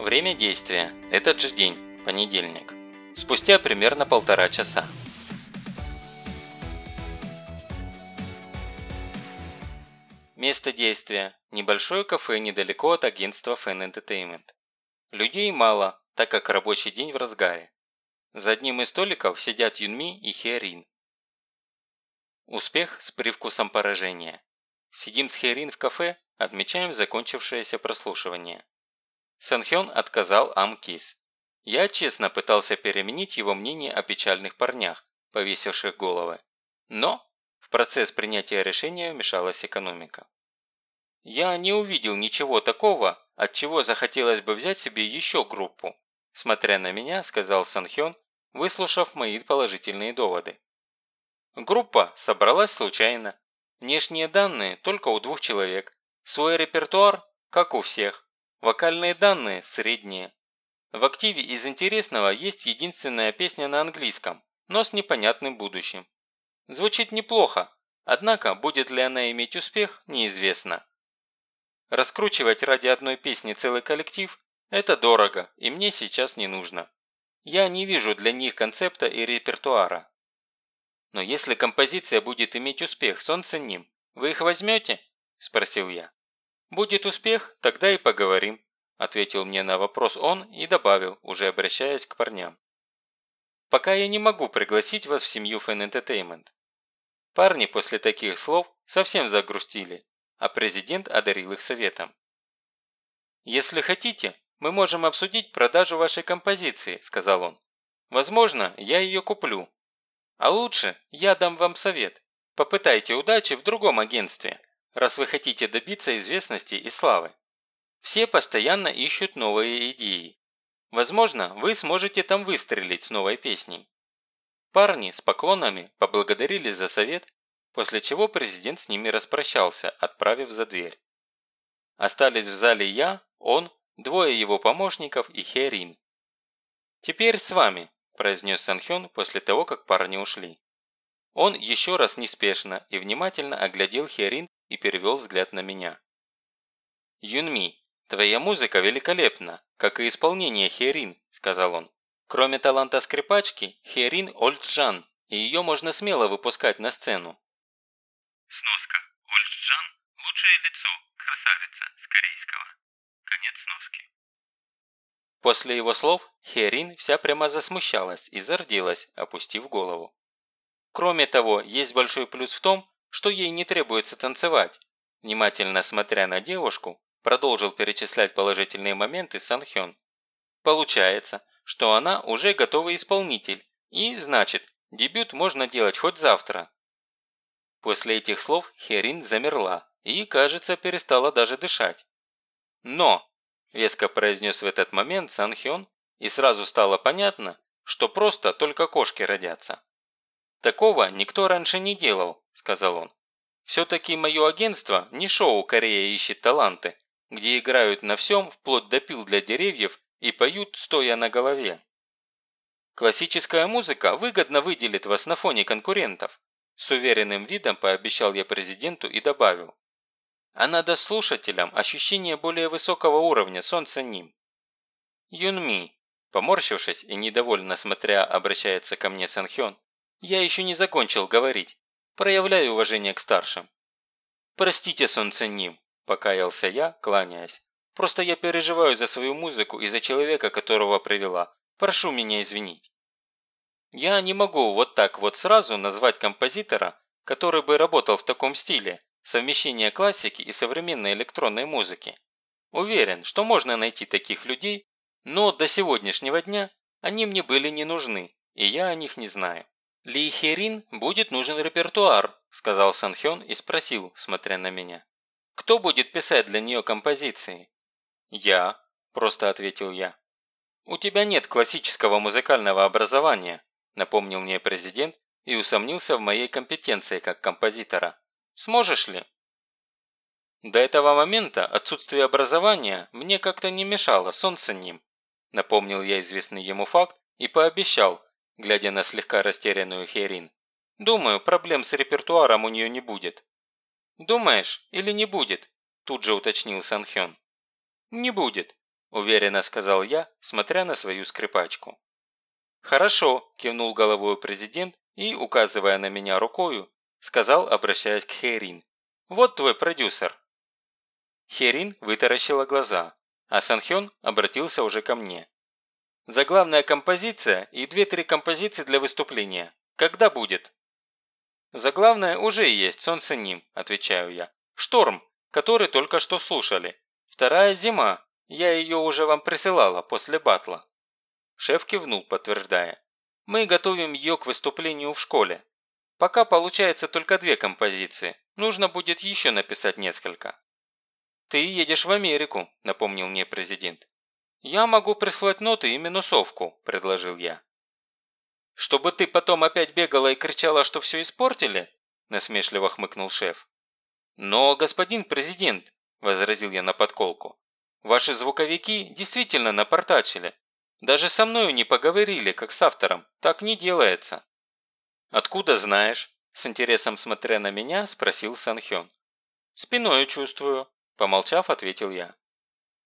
Время действия – этот же день, понедельник. Спустя примерно полтора часа. Место действия – небольшое кафе недалеко от агентства Fan Entertainment. Людей мало, так как рабочий день в разгаре. За одним из столиков сидят Юнми и Херин. Успех с привкусом поражения. Сидим с Херин в кафе, отмечаем закончившееся прослушивание. Санхён отказал Амкис. Я честно пытался переменить его мнение о печальных парнях, повесивших головы. Но в процесс принятия решения вмешалась экономика. Я не увидел ничего такого, от чего захотелось бы взять себе еще группу, смотря на меня, сказал Санхён, выслушав мои положительные доводы. Группа собралась случайно. Внешние данные только у двух человек. Свой репертуар, как у всех. Вокальные данные средние. В активе из интересного есть единственная песня на английском, но с непонятным будущим. Звучит неплохо, однако будет ли она иметь успех, неизвестно. Раскручивать ради одной песни целый коллектив – это дорого и мне сейчас не нужно. Я не вижу для них концепта и репертуара. Но если композиция будет иметь успех, солнце ним, вы их возьмете? – спросил я. «Будет успех, тогда и поговорим», – ответил мне на вопрос он и добавил, уже обращаясь к парням. «Пока я не могу пригласить вас в семью Fan Entertainment». Парни после таких слов совсем загрустили, а президент одарил их советом. «Если хотите, мы можем обсудить продажу вашей композиции», – сказал он. «Возможно, я ее куплю. А лучше я дам вам совет. Попытайте удачи в другом агентстве раз вы хотите добиться известности и славы. Все постоянно ищут новые идеи. Возможно, вы сможете там выстрелить с новой песней. Парни с поклонами поблагодарили за совет, после чего президент с ними распрощался, отправив за дверь. Остались в зале я, он, двое его помощников и Херин. «Теперь с вами», – произнес Санхён после того, как парни ушли. Он еще раз неспешно и внимательно оглядел Херин и перевел взгляд на меня. «Юнми, твоя музыка великолепна, как и исполнение Херин», – сказал он. «Кроме таланта скрипачки, Херин – Ольджан, и ее можно смело выпускать на сцену». Сноска. Ольджан – лучшее лицо, красавица, с корейского. Конец сноски. После его слов Херин вся прямо засмущалась и зарделась, опустив голову. Кроме того, есть большой плюс в том, что ей не требуется танцевать. Внимательно смотря на девушку, продолжил перечислять положительные моменты Санхён. Получается, что она уже готовый исполнитель, и, значит, дебют можно делать хоть завтра. После этих слов Херин замерла и, кажется, перестала даже дышать. «Но!» – веско произнес в этот момент Санхён, и сразу стало понятно, что просто только кошки родятся. Такого никто раньше не делал, сказал он. Все-таки мое агентство не шоу «Корея ищет таланты», где играют на всем, вплоть до пил для деревьев и поют, стоя на голове. Классическая музыка выгодно выделит вас на фоне конкурентов. С уверенным видом пообещал я президенту и добавил. Она даст слушателям ощущение более высокого уровня, солнца ним. Юнми, поморщившись и недовольно смотря, обращается ко мне Санхён, я еще не закончил говорить. Проявляю уважение к старшим. Простите, солнце ним, покаялся я, кланяясь. Просто я переживаю за свою музыку и за человека, которого привела. Прошу меня извинить. Я не могу вот так вот сразу назвать композитора, который бы работал в таком стиле, совмещение классики и современной электронной музыки. Уверен, что можно найти таких людей, но до сегодняшнего дня они мне были не нужны, и я о них не знаю. «Ли Херин будет нужен репертуар», – сказал Санхён и спросил, смотря на меня. «Кто будет писать для нее композиции?» «Я», – просто ответил я. «У тебя нет классического музыкального образования», – напомнил мне президент и усомнился в моей компетенции как композитора. «Сможешь ли?» До этого момента отсутствие образования мне как-то не мешало, солнце ним. Напомнил я известный ему факт и пообещал, глядя на слегка растерянную Херин. «Думаю, проблем с репертуаром у нее не будет». «Думаешь, или не будет?» – тут же уточнил Санхён. «Не будет. – уверенно сказал я, смотря на свою скрипачку. «Хорошо», – кивнул головой президент и, указывая на меня рукою, сказал, обращаясь к Херин. «Вот твой продюсер». Херин вытаращила глаза, а Санхён обратился уже ко мне. «Заглавная композиция и две-три композиции для выступления. Когда будет?» «Заглавная уже есть, солнце ним», – отвечаю я. «Шторм, который только что слушали. Вторая зима, я ее уже вам присылала после батла». Шеф кивнул, подтверждая. «Мы готовим ее к выступлению в школе. Пока получается только две композиции. Нужно будет еще написать несколько». «Ты едешь в Америку», – напомнил мне президент. «Я могу прислать ноты и минусовку», – предложил я. «Чтобы ты потом опять бегала и кричала, что все испортили?» – насмешливо хмыкнул шеф. «Но, господин президент», – возразил я на подколку, – «ваши звуковики действительно напортачили. Даже со мною не поговорили, как с автором. Так не делается». «Откуда знаешь?» – с интересом смотря на меня, спросил Санхён. «Спиною чувствую», – помолчав, ответил я.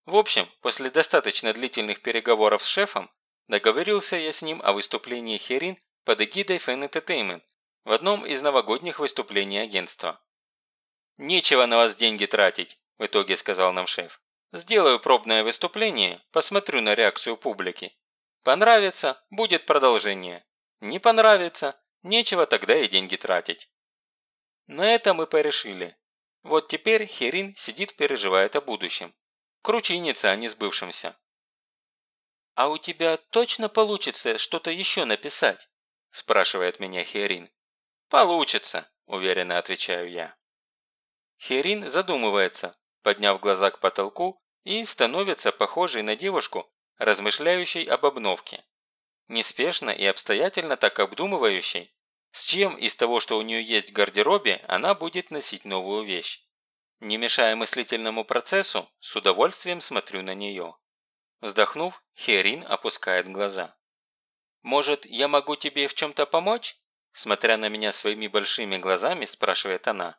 В общем, после достаточно длительных переговоров с шефом, договорился я с ним о выступлении Херин под эгидой Fan Entertainment в одном из новогодних выступлений агентства. «Нечего на вас деньги тратить», – в итоге сказал нам шеф. «Сделаю пробное выступление, посмотрю на реакцию публики. Понравится – будет продолжение. Не понравится – нечего тогда и деньги тратить». На это мы порешили. Вот теперь Херин сидит переживает о будущем. Кручинится, а не сбывшемся. «А у тебя точно получится что-то еще написать?» – спрашивает меня Херин. «Получится», – уверенно отвечаю я. Херин задумывается, подняв глаза к потолку и становится похожей на девушку, размышляющей об обновке. Неспешно и обстоятельно так обдумывающей, с чем из того, что у нее есть в гардеробе, она будет носить новую вещь. Не мешая мыслительному процессу, с удовольствием смотрю на нее. Вздохнув, Херин опускает глаза. «Может, я могу тебе в чем-то помочь?» Смотря на меня своими большими глазами, спрашивает она.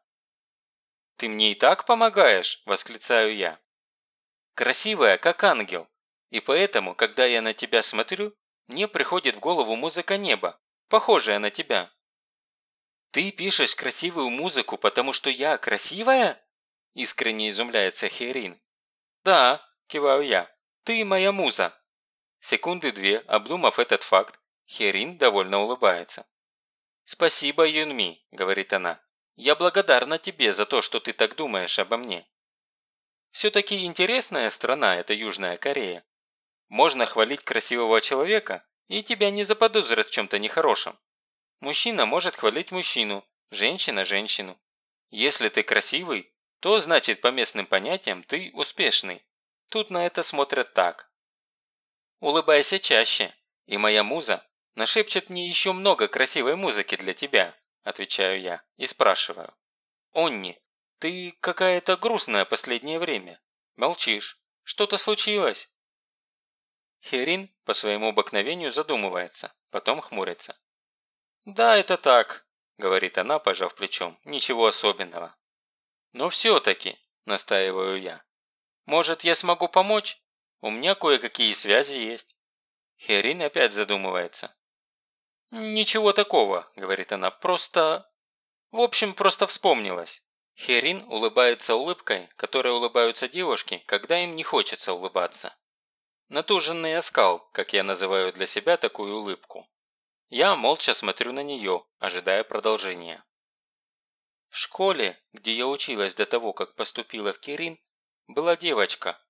«Ты мне и так помогаешь?» – восклицаю я. «Красивая, как ангел. И поэтому, когда я на тебя смотрю, мне приходит в голову музыка неба, похожая на тебя». «Ты пишешь красивую музыку, потому что я красивая?» – искренне изумляется Херин. «Да», – киваю я, – «ты моя муза». Секунды две, обдумав этот факт, Херин довольно улыбается. «Спасибо, Юнми», – говорит она. Я благодарна тебе за то, что ты так думаешь обо мне. Все-таки интересная страна эта Южная Корея. Можно хвалить красивого человека, и тебя не заподозрят в чем-то нехорошем. Мужчина может хвалить мужчину, женщина – женщину. Если ты красивый, то значит по местным понятиям ты успешный. Тут на это смотрят так. Улыбайся чаще, и моя муза нашепчет мне еще много красивой музыки для тебя отвечаю я и спрашиваю. «Онни, ты какая-то грустная последнее время. Молчишь. Что-то случилось?» Херин по своему обыкновению задумывается, потом хмурится. «Да, это так», – говорит она, пожав плечом, – «ничего особенного». «Но все-таки», – настаиваю я. «Может, я смогу помочь? У меня кое-какие связи есть». Херин опять задумывается. «Ничего такого», – говорит она, – «просто...» В общем, просто вспомнилась. Херин улыбается улыбкой, которой улыбаются девушки, когда им не хочется улыбаться. Натуженный оскал, как я называю для себя такую улыбку. Я молча смотрю на нее, ожидая продолжения. В школе, где я училась до того, как поступила в Кирин, была девочка.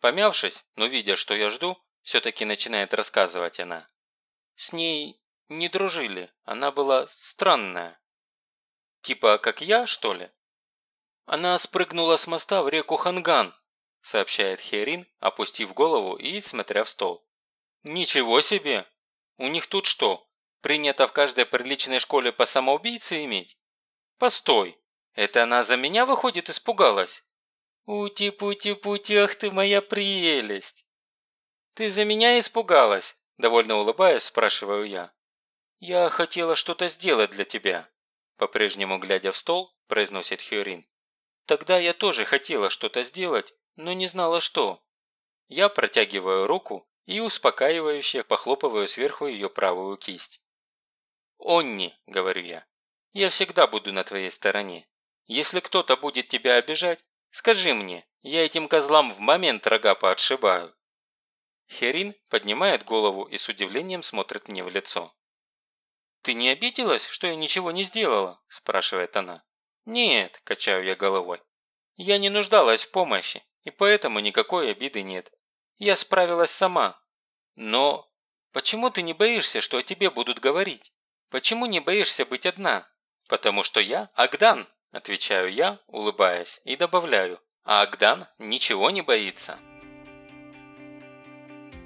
Помявшись, но видя, что я жду, все-таки начинает рассказывать она. С ней не дружили, она была странная. Типа как я, что ли? Она спрыгнула с моста в реку Ханган, сообщает Херин, опустив голову и смотря в стол. Ничего себе! У них тут что, принято в каждой приличной школе по самоубийце иметь? Постой, это она за меня, выходит, испугалась? Ути-пути-пути, ах ты моя прелесть! Ты за меня испугалась? Довольно улыбаясь, спрашиваю я. «Я хотела что-то сделать для тебя», – по-прежнему глядя в стол, произносит Хьюрин. «Тогда я тоже хотела что-то сделать, но не знала что. Я протягиваю руку и успокаивающе похлопываю сверху ее правую кисть. «Онни», – говорю я, – «я всегда буду на твоей стороне. Если кто-то будет тебя обижать, скажи мне, я этим козлам в момент рога поотшибаю». Херин поднимает голову и с удивлением смотрит мне в лицо. «Ты не обиделась, что я ничего не сделала?» – спрашивает она. «Нет», – качаю я головой. «Я не нуждалась в помощи, и поэтому никакой обиды нет. Я справилась сама. Но почему ты не боишься, что о тебе будут говорить? Почему не боишься быть одна? Потому что я Агдан, отвечаю я, улыбаясь, и добавляю. А Агдан ничего не боится.